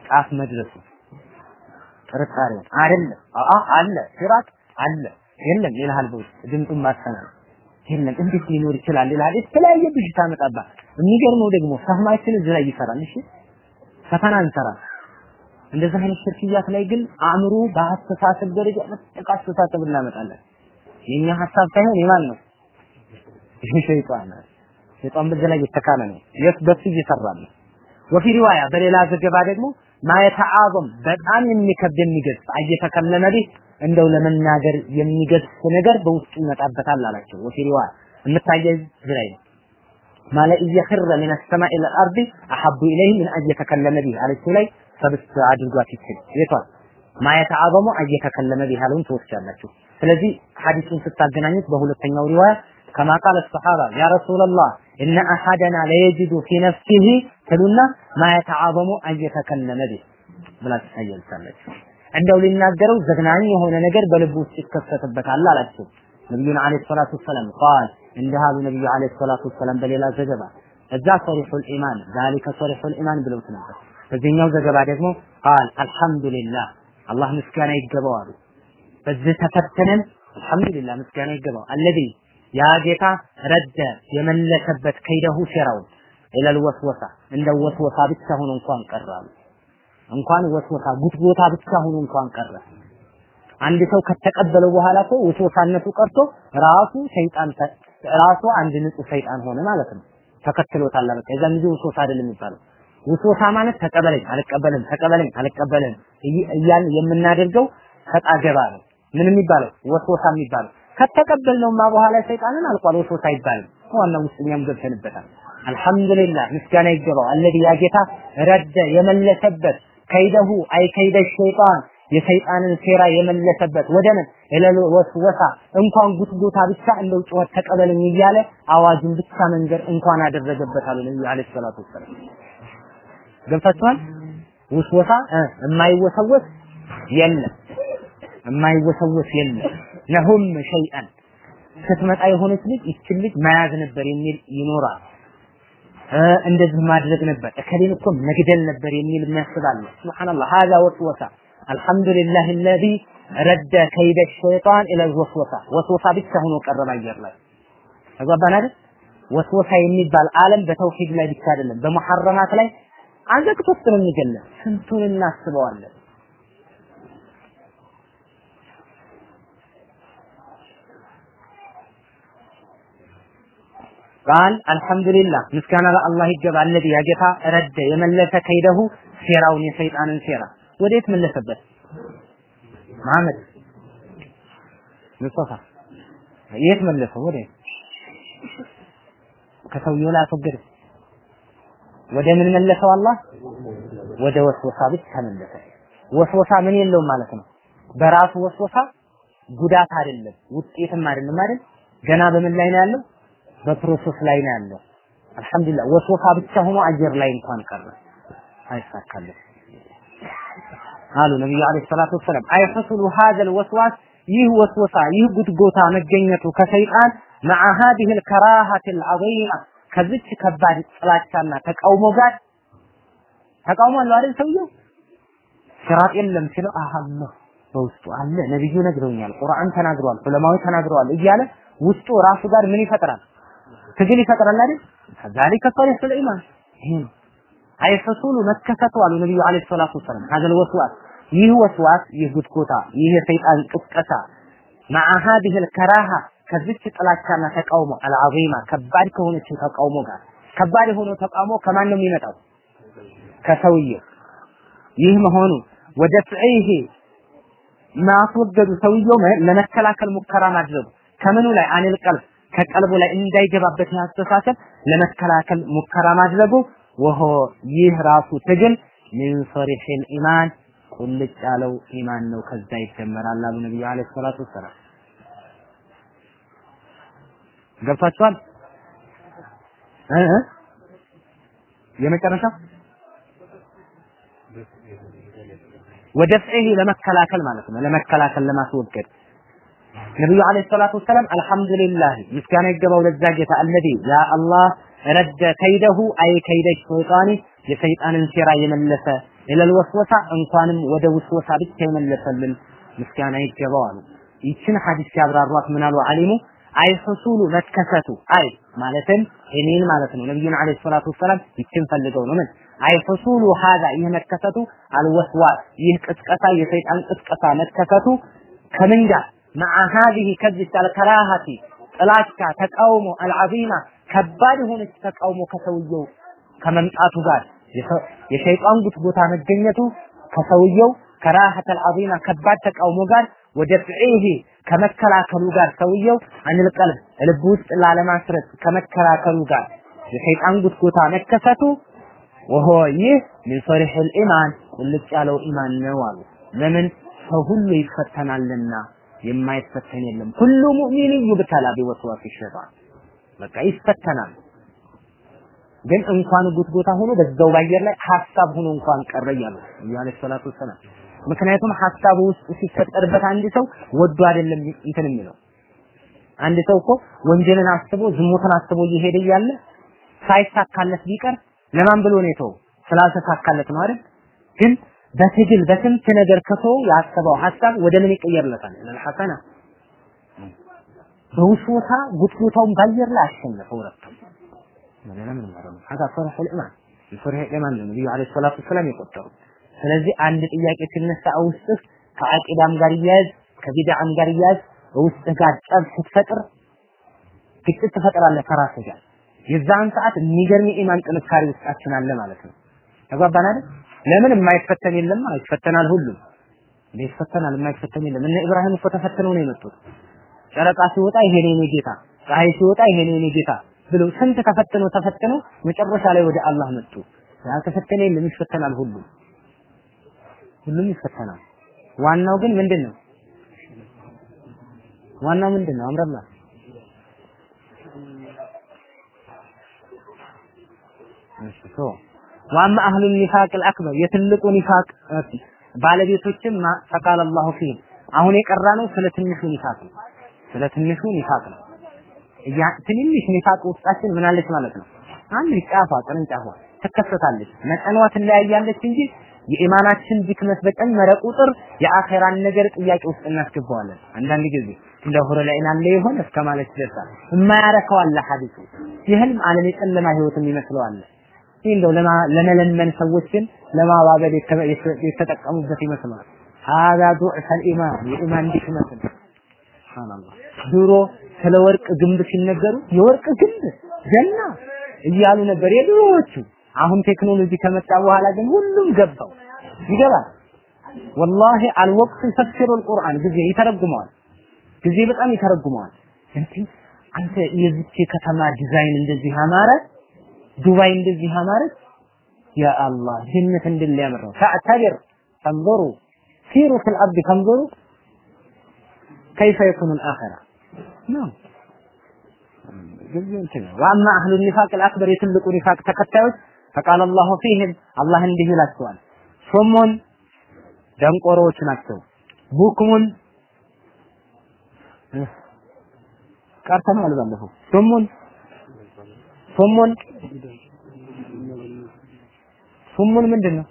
ጫፍ መድረሱ ጥርጣሬ አይደለም። አአ አለ ሲራቅ አለ የለም ይልሃል። በውስጥ ድምፁን ማሰናል የለም እንዴት ሊኖር ይችላል ይልሃል። የተለያየ ብዥታ መጣባት። የሚገርመው ደግሞ ፈህማችን እዚህ ላይ ይሰራል። እሺ ፈተና እንሰራል። እንደዚህ አይነት ሽርክያት ላይ ግን አእምሮ በአስተሳሰብ ደረጃ መጠቃ አስተሳሰብ እናመጣለን። የኛ ሀሳብ ሳይሆን የማን ነው? ይሄ ሸይጣን ነው። ሸይጣን በዚህ ላይ የተካነ ነው። የት በሱ እየሰራ ነው። ወፊ ሪዋያ በሌላ ዘገባ ደግሞ ማየተዓዘም በጣም የሚከብድ የሚገጽ እየተከለመ ቢህ እንደው ለመናገር የሚገጽ ነገር በውስጡ ይመጣበታል አላቸው። ወፊ ሪዋያ። የምታየዝ ዝላይ ማለ እየኽረ ምን ሰማይ ኢለ አርዲ አሐቡ ኢለይህ ምን አን የተከለመ ቢህ አለችው ላይ ሰብስት አድርጓት ይችል። የቷል ማየት አበሙ እየተከለመ ቢሃሉን ትወስዳላችሁ። ስለዚህ ሐዲሱን ስታገናኙት በሁለተኛው ሪዋያ ከማ ቃለ ሰሐባ ያ ረሱላላህ እነ አሐደና ለየጅዱ ፊ ነፍሲሂ ትሉና ማየት አበሙ እየተከለመ ቢህ ብላችሁ ታያልታላችሁ። እንደው ሊናገረው ዘግናኝ የሆነ ነገር በልቡ ውስጥ ይከሰትበታል አላቸው። ነቢዩን አለይሂ ሰላቱ ወሰላም ቃል እንዲህ አሉ ነቢዩ አለይሂ ሰላቱ ወሰላም በሌላ ዘገባ እዛ ሶሪሑል ኢማን ዛሊከ ሶሪሑል ኢማን ብለውት ነበር። በዚህኛው ዘገባ ደግሞ ቃል አልሐምዱሊላህ አላህ ምስጋና ይገባው አሉ። በዚህ ተፈተነን አልሐምዱሊላህ ምስጋና ይገባው አለዚ ያ ጌታ ረደ የመለሰበት ከይደሁ ሴራውን ኢለል ወስወሳ እንደ ወስወሳ ብቻ ሆኖ እንኳን ቀራሉ እንኳን ወስወሳ ጉትጎታ ብቻ ሆኖ እንኳን ቀረ። አንድ ሰው ከተቀበለው በኋላ እኮ ወስወሳነቱ ቀርቶ ራሱ ሰይጣን ራሱ አንድ ንጹህ ሰይጣን ሆነ ማለት ነው። ተከትሎታል በቃ የዛን ጊዜ ውስወሳ አይደለም የሚባለው። ውስወሳ ማለት ተቀበለኝ አልቀበልም ተቀበለኝ አልቀበልም እያልን የምናደርገው ሰጣ ገባ ነው። ምን የሚባለው ወስወሳ የሚባለው ከተቀበልነውማ በኋላ ሰይጣንን አልቋል ወስወሳ አይባልም። ዋናው እኛም ገብተንበታል። አልሐምዱሊላህ ምስጋና ይገባው አለዚ ያ ጌታ ረደ የመለሰበት ከይደሁ አይ ከይደ ሸይጣን የሰይጣንን ሴራ የመለሰበት ወደ ምን እለል ወስወሳ እንኳን ጉትጎታ ብቻ እንደው ጩኸት ተቀበለኝ እያለ አዋጅን ብቻ መንገር እንኳን አደረገበት አሉ ነብዩ አለይሂ ሰላቱ ወሰላም። ገብታችኋል? ውስወሳ የማይወሰወስ የለም፣ የማይወሰወስ የለም። ነሁም ሸይአን ስትመጣ የሆነች ልጅ ይችን ልጅ መያዝ ነበር የሚል ይኖራል። እንደዚህ ማድረግ ነበር እከሌን እኮ መግደል ነበር የሚል የሚያስባል። ሱብሃንአላህ ሀዛ ወስወሳ አልሐምዱሊላህ አለዚ ረደ ከይደ ሸይጣን ኢለ ወስወሳ ወስወሳ ብቻ ሆኖ ቀረበ አየር ላይ ተግባባን አይደል? ወስወሳ የሚባል ዓለም በተውሂድ ላይ ብቻ አይደለም፣ በመሐረማት ላይ ውስጥ ነው የሚገለን። ስንቱን እናስበዋለን። ቃል አልሐምዱሊላህ ምስጋና ለአላህ ይገባ አለዚ ያ ጌታ ረደ የመለሰ ከይደሁ ሴራውን የሰይጣንን ሴራ ወዴት መለሰበት? መሐመድ ሙስጠፋ የት መለሰው? ወዴት ከሰውየው ላይ አስወገደ። ወደ ምን መለሰው? አላህ ወደ ወስወሳ ብቻ መለሰ። ወስወሳ ምን የለውም ማለት ነው። በራሱ ወስወሳ ጉዳት አይደለም፣ ውጤትም አይደለም አይደል? ገና በምን ላይ ነው ያለው? በፕሮሰስ ላይ ነው ያለው። አልሐምዱሊላህ ወስወሳ ብቻ ሆኖ አየር ላይ እንኳን ቀረ። አይሳካለት አሉ ነብዩ አለይሂ ሰላቱ ወሰላም። አይሐሱሉ ሀዘል ወስዋስ ይህ ወስወሳ ይህ ጉትጎታ መገኘቱ ከሰይጣን መዓ ሀዲህ ልከራሀት ልዓظيማ ከዚች ከባድ ጥላቻና ተቃውሞ ጋር ተቃውሞ አለው አይደል ሰውየው? ሲራጥ የለም ሲለው አሃ በውስጡ አለ። ነብዩ ነግረውኛል ቁርአን ተናግረዋል ዑለማዊ ተናግረዋል እያለ ውስጡ ራሱ ጋር ምን ይፈጥራል ትግል ይፈጥራል አይደል ذلك صريح الإيمان ይሄ ነው አይ ፈሱሉ መከሰቱ አሉ ነብዩ አለይሂ ሰላቱ ወሰላም ሀዘል ወስዋስ ይህ ወስዋስ ይህ ጉትጎታ ይህ የሰይጣን ቅስቀሳ مع هذه الكراهه ከዚች ጥላቻና ተቃውሞ አልዓዚማ ከባድ ከሆነችው ተቃውሞ ጋር ከባድ የሆነው ተቃውሞ ከማን ነው የሚመጣው ከሰውየው ይህ መሆኑ ወደ ፍዒህ ማስወገዱ ሰውየው ለመከላከል ሙከራ ማድረጉ ከምኑ ላይ አኒል ቀልብ ከቀልቡ ላይ እንዳይገባበት ያስተሳሰብ ለመከላከል ሙከራ ማድረጉ ወሆ ይህ ራሱ ትግል ሚን ሰሪሒል ኢማን ቁልጭ ያለው ኢማን ነው። ከዛ ይጀመራል አሉ ነብዩ አለይሂ ሰላቱ ወሰላም። ገብቷችኋል? እ የመጨረሻ ወደ ፍዒህ ለመከላከል ማለት ነው። ለመከላከል ለማስወገድ ነብዩ አለይሂ ሰላቱ ወሰላም አልሐምዱሊላህ ምስጋና ይገባው ለዛ ጌታ አለዚ ያ አላህ ረደ ከይደሁ አይ ከይደ ሸይጣኒ የሰይጣንን ሴራ የመለሰ ኢለል ወስወሳ እንኳንም ወደ ውስወሳ ብቻ የመለሰልን ምስጋና ይገባው አሉ። ይችን ሐዲስ ሲያብራሯት ምን አሉ አሊሙ አይ ሁሱሉ መከሰቱ አይ ማለትም እኔን ማለት ነው። ነብዩን አለይሂ ሰላቱ ወሰላም ይችን ፈልገው ነው ምን? አይ ሁሱሉ ሀዛ ይህ መከሰቱ አልወስዋስ ይህ ቅስቀሳ የሰይጣን ቅስቀሳ መከሰቱ ከምን ጋር መዓ ሀዚህ ከዚህ አልከራሃቲ ጥላቻ ተቃውሞ አልዓዚማ ከባድ የሆነች ተቃውሞ ከሰውየው ከመምጣቱ ጋር የሸይጣን ጉትጎታ መገኘቱ ከሰውየው ከራሀት አልዓዚማ ከባድ ተቃውሞ ጋር ወደ ፍዒህ ከመከላከሉ ጋር ሰውየው አንል ልብ ውስጥ ላለማስረት ከመከላከሉ ጋር የሸይጣን ጉትጎታ መከሰቱ ወሆ ይህ ሚን ሶሪሕ ልኢማን ቁልጭ ያለው ኢማን ነው አሉ። ለምን ሰው ሁሉ ይፈተናልና የማይፈተን የለም። ኩሉ ሙእሚን ይብተላ ቢወስዋስ ሸይጣን በቃ ይፈተናል። ግን እንኳን ጉትጎታ ሆኖ በዛው ባየር ላይ ሀሳብ ሆኖ እንኳን ቀረ እያሉ ነብዩ ሰላቱ ወሰላም። ምክንያቱም ሀሳቡ ውስጥ ሲፈጠርበት አንድ ሰው ወዶ አይደለም እንትን የሚለው አንድ ሰው እኮ ወንጀልን አስቦ ዝሙትን አስቦ እየሄደ እያለ ሳይሳካለት ቢቀር ለማን ብሎ ነው የተወው? ስላልተሳካለት ነው አይደል? ግን በትግል በስንት ነገር ከቶ ያሰበው ሀሳብ ወደ ምን ይቀየርለታል? ለልሐሰና በውስወታ ጉትጉታውን ባየር ላይ አሸነፈው ረተው ሌላ ምንም አይደለም። ሀዛ ፈርህ ልኢማን የፈርህ ኢማን ነው ነብዩ አለይሂ ሰላቱ ወሰላም የቆጠሩ። ስለዚህ አንድ ጥያቄ ሲነሳ ውስጥህ ከአቂዳም ጋር እያያዝ ከቢድዓም ጋር እያያዝ ውስጥህ ጋር ጠብ ስትፈጥር ግጭት ትፈጥራለህ ከራስህ ጋር። የዛን ሰዓት የሚገርም የኢማን ጥንካሬ ውስጣችን አለ ማለት ነው። ተግባባን አይደል? ለምን የማይፈተን የለም? ይፈተናል ሁሉም። ይፈተናል? የማይፈተን የለም። እነ ኢብራሂም እኮ ተፈትነው ነው የመጡት። ጨረቃ ሲወጣ ይሄ ነው የኔ ጌታ፣ ፀሐይ ሲወጣ ይሄ ነው ጌታ ብለው ስንት ተፈትነው ተፈትነው መጨረሻ ላይ ወደ አላህ መጡ። ያልተፈተነ የለም፣ ይፈተናል ሁሉም ሁሉም ይፈተናል። ዋናው ግን ምንድን ነው? ዋናው ምንድን ነው? አምረላ እሺ ዋማ አህሉ ኒፋቅ አልአክበር የትልቁ ኒፋቅ ባለቤቶችም ፈቃል አላሁ ፊህም አሁን የቀራ ነው ስለ ትንሹ ኒፋቅ ነው። ስለ ትንሹ ኒፋቅ ነው። ያ ትንንሽ ኒፋቅ ውስጣችን ምን አለች ማለት ነው። አንድ ጫፏ ቅርንጫፏ ትከሰታለች። መጠኗ ትለያያለች እንጂ የኢማናችን ድክመት በጨመረ ቁጥር የአኼራን ነገር ጥያቄ ውስጥ እናስገባዋለን። አንዳንድ ጊዜ እንደ ሁረ ላይን አለ ይሆን እስከ ማለት ይደርሳል። የማያረከው አለ ሐዲሱ የህልም ዓለም የጨለማ ህይወትም ይመስለዋል። እንደው ለመለመን ሰዎችን ለማባበል የተጠቀሙበት ይመስላል። ሀዛ ዱዕፈ ልኢማን የኢማን ድክመት ነው። ድሮ ስለ ወርቅ ግንብ ሲነገሩ የወርቅ ግንብ ጀና እያሉ ነበር የድሮዎቹ። አሁን ቴክኖሎጂ ከመጣ በኋላ ግን ሁሉም ገባው ይገባል። ወላሂ አልወቅቱ ተፍሲሩ አልቁርአን ጊዜ ይተረጉመዋል። ጊዜ በጣም ይተረጉመዋል። አንተ የዚች ከተማ ዲዛይን እንደዚህ አማረ፣ ዱባይ እንደዚህ አማረች፣ ያ አላህ ጀነት እንድል ያምረው تعتبر تنظروا سيروا في الأرض تنظروا كيف يكون الآخرة وأما أهل النفاق الأكبر የትልቁ ኒፋቅ ተከታዮች فقال الله فيهم አላህ እንዲህ ይላቸዋል። صم ደንቆሮዎች ናቸው። ቡክሙን ቀርተናል ባለፈው። ሶሞን ሱሙን? ምንድን ነው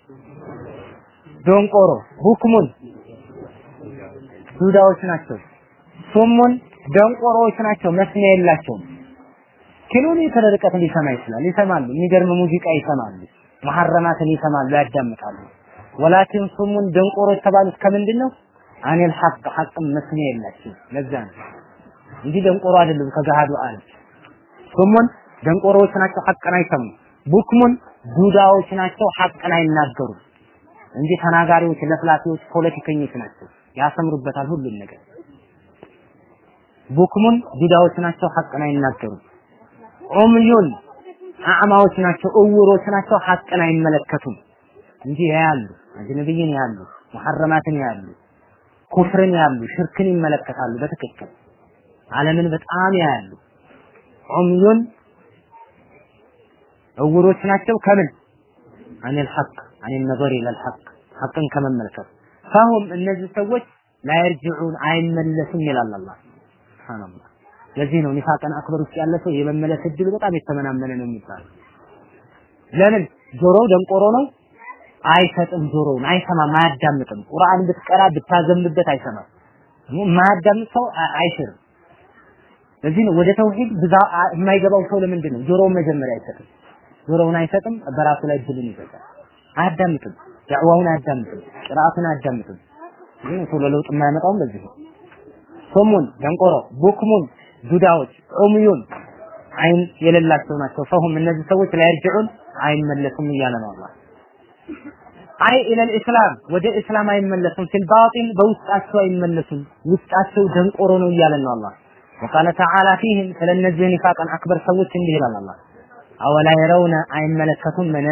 ደንቆሮ። ቡክሙን ዱዳዎች ናቸው። ሱሙን ደንቆሮዎች ናቸው። መስሚያ የላቸውም። ኪሎ ርቀት ሊሰማ ይችላል። ይሰማሉ። የሚገርም ሙዚቃ ይሰማሉ። መሐረማትን ይሰማሉ ያዳምጣሉ። ወላኪን ሱሙን ደንቆሮች የተባሉት ከምንድን ነው አኔል ሐቅ ሐቅም መስሚያ የላቸው ለዛ ነው። እንጂ ደንቆሮ አይደሉም። ከገሃዱ አለ ሱሙን ደንቆሮዎች ናቸው ሐቅን አይሰሙም ቡክሙን ዱዳዎች ናቸው ሐቅን አይናገሩም እንጂ ተናጋሪዎች ለፍላፊዎች ፖለቲከኞች ናቸው። ያሰምሩበታል ሁሉን ነገር። ቡክሙን ዱዳዎች ናቸው ሐቅን አይናገሩም ዑምዩን አዕማዎች ናቸው እውሮች ናቸው ሐቅን አይመለከቱም። እንጂ ያያሉ አጅነብይን ያሉ ሙሐረማትን ያሉ ኩፍርን ያሉ ሽርክን ይመለከታሉ። በትክክል ዓለምን በጣም ያያሉ። ዑምዩን እውሮች ናቸው ከምን? አኒል ሐቅ አኒል ነظር ኢለል ሐቅ ሐቅን ከመመልከት። ፈሁም እነዚህ ሰዎች ላይርጅዑን አይመለሱም ይላል አላህ። ሱብሃንአላህ። ለዚህ ነው ኒፋቅን አክበር ውስጥ ያለ ሰው የመመለስ እድሉ በጣም የተመናመነ ነው የሚባለው። ለምን? ጆሮው ደንቆሮ ነው። አይሰጥም ጆሮውን አይሰማም አያዳምጥም። ቁርአን ብትቀራ ብታዘምበት አይሰማም። የማያዳምጥ ሰው አይሽርም። ለዚህ ነው ወደ ተውሂድ ብዛ የማይገባው ሰው ለምንድን ነው ጆሮውን መጀመሪያ አይሰጥም ዙረውን አይሰጥም፣ በራሱ ላይ ድልን ይሰጣል። አያዳምጥም፣ ዳዕዋውን አያዳምጥም፣ ቅርአቱን አያዳምጥም። ግን ቶሎ ለውጥ የማያመጣውም ለዚህ ነው። صم ደንቆሮ፣ بكم ዱዳዎች፣ عمي አይን የሌላቸው ናቸው። فهم እነዚህ ሰዎች لا يرجعون አይመለሱም እያለ ነው አላህ أي إلى الإسلام ወደ እስላም አይመለሱም፣ في الباطن በውስጣቸው አይመለሱም። ውስጣቸው ደንቆሮ ነው እያለ ነው አላህ። وقال تعالى فيهم ስለነዚህ النفاق الأكبر ሰዎች እንዲህ ይላል አላህ أولا يرون አይመለከቱም ምን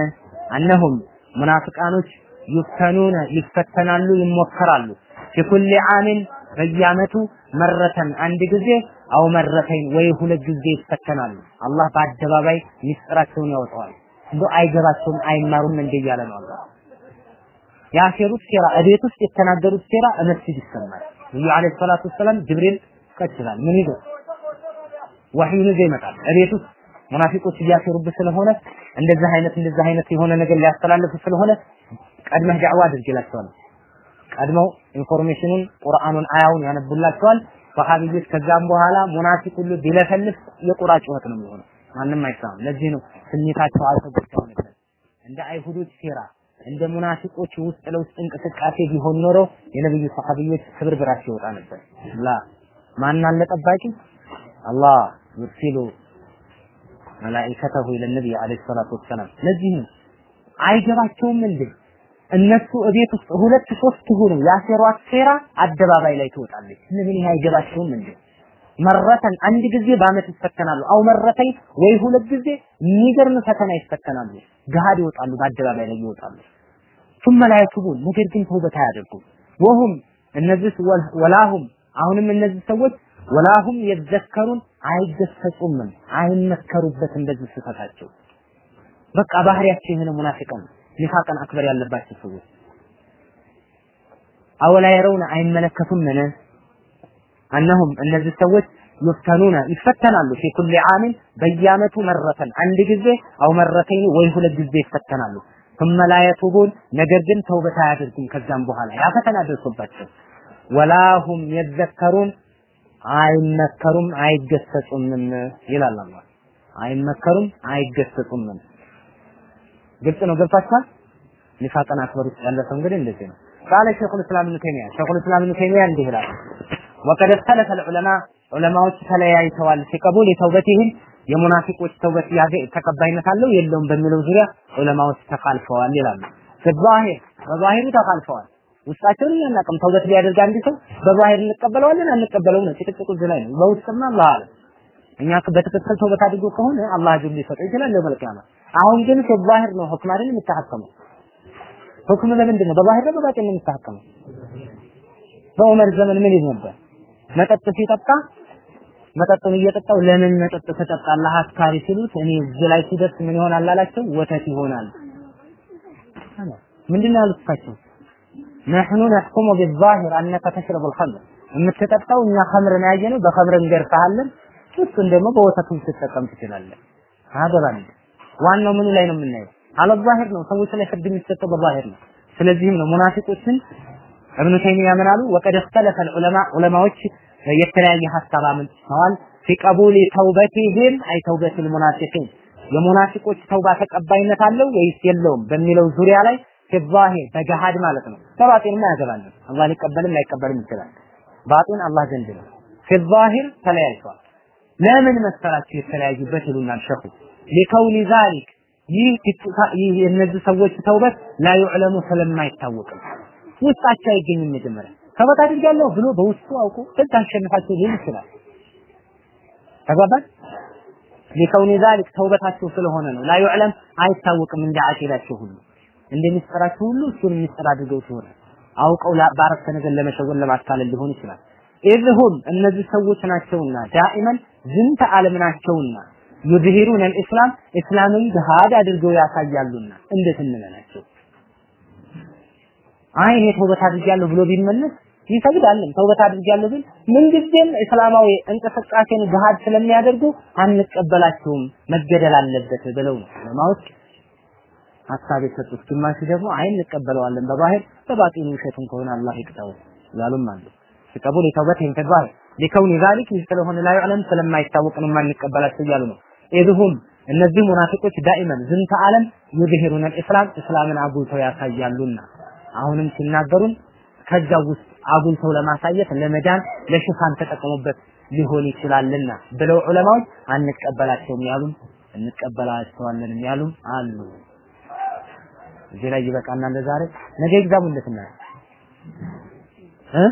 አነሁም ሙናፍቃኖች ዩፍተኑነ ይፈተናሉ ይሞከራሉ ፊኩል ዓምን በየዓመቱ መረተን አንድ ጊዜ አው መረተኝ ወይ ሁለት ጊዜ ይፈተናሉ። አላህ በአደባባይ ሚስጥራቸውን ያወጣዋል። እንዶ አይገባቸውም አይማሩም እንደ እያለ ነው አላህ። ያሴሩት ሴራ እቤት ውስጥ የተናገሩት ሴራ መስጂድ ይሰማል። ነብዩ አለይሂ ሰላቱ ወሰላም ጅብሪል ቀጥላል ምን ይዞ ወህዩን ይዞ ይመጣል እቤት ውስጥ ሙናፊቆች እያሴሩብህ ስለሆነ እንደዚህ አይነት እንደዚህ አይነት የሆነ ነገር ሊያስተላልፉ ስለሆነ ቀድመህ ዳዕዋ አድርግላቸዋል ቀድመው information ኑን ቁርአኑን አያውን ያነቡላቸዋል። ሰሃቢዎች ከዛም በኋላ ሙናፊቅ ሁሉ ቢለፈልፍ የቁራ ጩኸት ነው የሚሆነው። ማንም አይሰማም። ለዚህ ነው ስሜታቸው አልተጎዳው ነበር። እንደ አይሁዶች ሴራ እንደ ሙናፊቆች ውስጥ ለውስጥ እንቅስቃሴ ቢሆን ኖሮ የነብዩ ሰሃቢዎች ክብርብራቸው ይወጣ ነበር። ላ ማን አለ ጠባቂ? አላህ ይርሲሉ መላኢከተሁ ኢለ ነብይ አለይሂ ሰላቱ ወሰላም ለዚህ ነው አይገባቸውም እንዴ እነሱ እቤት ውስጥ ሁለት ሶስት ሆኑ ያሴሯት ሴራ አደባባይ ላይ ትወጣለች ምን ይሄ አይገባቸውም እንዴ መረተን አንድ ጊዜ በአመት ይፈተናሉ አው መረተኝ ወይ ሁለት ጊዜ የሚገርም ፈተና ይፈተናሉ ገሃድ ይወጣሉ በአደባባይ ላይ ይወጣሉ ثم لا يتوبون ነገር ግን ተውበት አያደርጉም ወሁም እነዚህ ወላሁም አሁንም እነዚህ ሰዎች ወላሁም የዘከሩን አይገሰጹም አይመከሩበትም በዚህ ስህተታቸው በቃ ባህሪያቸው የሆነ ሙናፊቀን ኒፋቅን አክበር ያለባቸው ሰዎች አወላ የረውነ አይመለከቱም ምን እነሁም እነዚህ ሰዎች ይፍተኑነ ይፈተናሉ ፊ ኩል ዓምን በየአመቱ መረተን አንድ ጊዜ አው መረተኝ ወይ ሁለት ጊዜ ይፈተናሉ ثم لا يتوبون ነገር ግን ተውበት አያደርጉም ከዛም በኋላ ያ ፈተና ደርሶባቸው ወላሁም የዘከሩን አይመከሩም አይገሰጹምም ይላል አላህ። አይመከሩም አይገሰጹምም። ግልጽ ነው። ገብታችኋል? ኒፋቅን አክበር ውስጥ ያለ ሰው እንግዲህ እንደዚህ ነው። ቃለ ሸይኹል እስላም ኢብኑ ተይሚያ ሸይኹል እስላም ኢብኑ ተይሚያ እንዲህ ይላል። ወቀድ እክተለፈ ልዑለማ ዑለማዎች ተለያይተዋል። ሲቀቡል የተውበትህም የሙናፊቆች ተውበት ተቀባይነት አለው የለውም በሚለው ዙሪያ ዑለማዎች ተካልፈዋል ይላሉ። በዛሂር በዛሂሩ ተካልፈዋል። ውስጣቸውን አናውቅም። ተውበት ሊያደርግ አንድ ሰው በዛሂር እንቀበለዋለን አንቀበለውም ነው። ጭቅጭቁ እዚህ ላይ ነው። በውስጥማ አላህ አለ። እኛ በትክክል ተውበት አድርጎ ከሆነ አላህ አጅር ሊሰጠው ይችላል ለመል ቂያማ። አሁን ግን በዛሂር ነው ሁክም አይደል የሚተሐከመው ሁክም ለምንድን ነው በዛሂር ነው በባጢን ነው የሚተሐከመው በዑመር ዘመን ምን ይል ነበር? መጠጥ ሲጠጣ መጠጡን እየጠጣው ለምን መጠጥ ትጠጣለህ አስካሪ ሲሉት እኔ እዚህ ላይ ሲደርስ ምን ይሆናል አላቸው? ወተት ይሆናል። ምንድን ነው ያሉት ነህኑ ነሕኩሙ ቢዛሂር አነከ ተሽረቡ ልኸምር የምትጠጣው እኛ ኸምር ነው ያየነው በኸምር እንገርፍሃለን እሱን ደግሞ በወተቱ ልትጠቀም ትችላለህ። አገባን ዋናው ምኑ ላይ ነው የምናየው? አለ ዛሂር ነው። ሰዎች ላይ ፍርድ የሚሰጠው በዛሂር ነው። ስለዚህም ነው ሙናፊቆችን እብኑ ተይሚያ ምን አሉ? وقد اختلف العلماء ዑለማዎች የተለያየ ሀሳብ አመንጭተዋል في توبتهم أي توبة المنافقين። የሙናፊቆች ተውባ ተቀባይነት አለው ወይስ የለውም በሚለው ዙሪያ ላይ في الظاهر በገሃድ ማለት ነው በባጢንማ ያገባልን አላህ ሊቀበልም ላይቀበልም ይችላል ባጢን አላህ ዘንድ ነው في الظاهر ተለያይተዋል ለምን መሰላችሁ የተለያዩበት ይሉናል ሸኹ ሊከውኒ ዛሊክ ይህ የእነዚህ ሰዎች ተውበት ላ ዩዕለሙ ስለማይታወቅ ውስጣቸው አይገኝም መጀመሪያ ተውበት አድርጋለሁ ብሎ በውስጡ አውቆ በዛ አሸንፋቸው ሊል ይችላል ተግባባን ሊከውኒ ዛሊክ ተውበታቸው ስለሆነ ነው ላ ዩዕለም አይታወቅም እንደ አቂዳቸው ሁሉ እንደ ሚስጥራቸው ሁሉ እሱን ሚስጥር አድርገው ሲሆን አውቀው በአረፍተ ነገር ለመሸወን ለማታለል ሊሆን ይችላል። ኢዝሁም እነዚህ ሰዎች ናቸውና ዳኢመን ዝንተ ዓለም ናቸውና يظهرون الإسلام እስላምን ጅሃድ አድርገው ያሳያሉና እንዴት እንመናቸው አይ እኔ ተውበት አድርጌያለሁ ብሎ ቢመለስ ይሰግዳልን ተውበት አድርጌያለሁ ቢል ምንጊዜም እስላማዊ እንቅስቃሴን ጅሃድ ስለሚያደርጉ አንቀበላቸውም። መገደል አለበት ብለው ነው ለማወቅ ሀሳብ የሰጡት ግማሽ ደግሞ አይ እንቀበለዋለን በዛሂር በባጢኑ ውሸቱን ከሆነ አላህ ይቅጣው ያሉም አሉ ሲቀቡል የተውበት ይንተባህ ሊከውን ይህ ስለሆነ ላይ ዓለም ስለማይታወቅ ነው የማንቀበላቸው እያሉ ነው ኢዝሁም እነዚህ ሙናፊቆች ዳኢመን ዝንተ ዓለም ዩዝሂሩን አልኢስላም እስላምን አጉልተው ያሳያሉና አሁንም ሲናገሩን ከዛ ውስጥ አጉልተው ለማሳየት ለመዳን ለሽፋን ተጠቀሙበት ሊሆን ይችላልና ብለው ዑለማዎች አንቀበላቸውም ያሉም እንቀበላቸዋለን ያሉም አሉ። እዚህ ላይ ይበቃና ለዛሬ ነገ ኤግዛሙ እንዴት እናያለን። እ